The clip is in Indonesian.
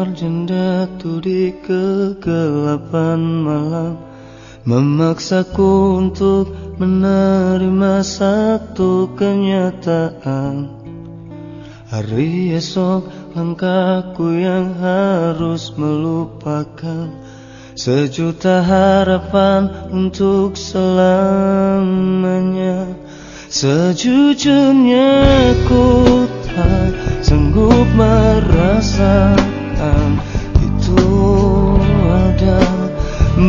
Sarjendatu di kegelapan malam. Memaksaku untuk menerima satu kenyataan. Hari esok langkahku yang harus melupakan Sejuta harapan untuk selamanya. Sejujurnya ku tak sanggup merasakan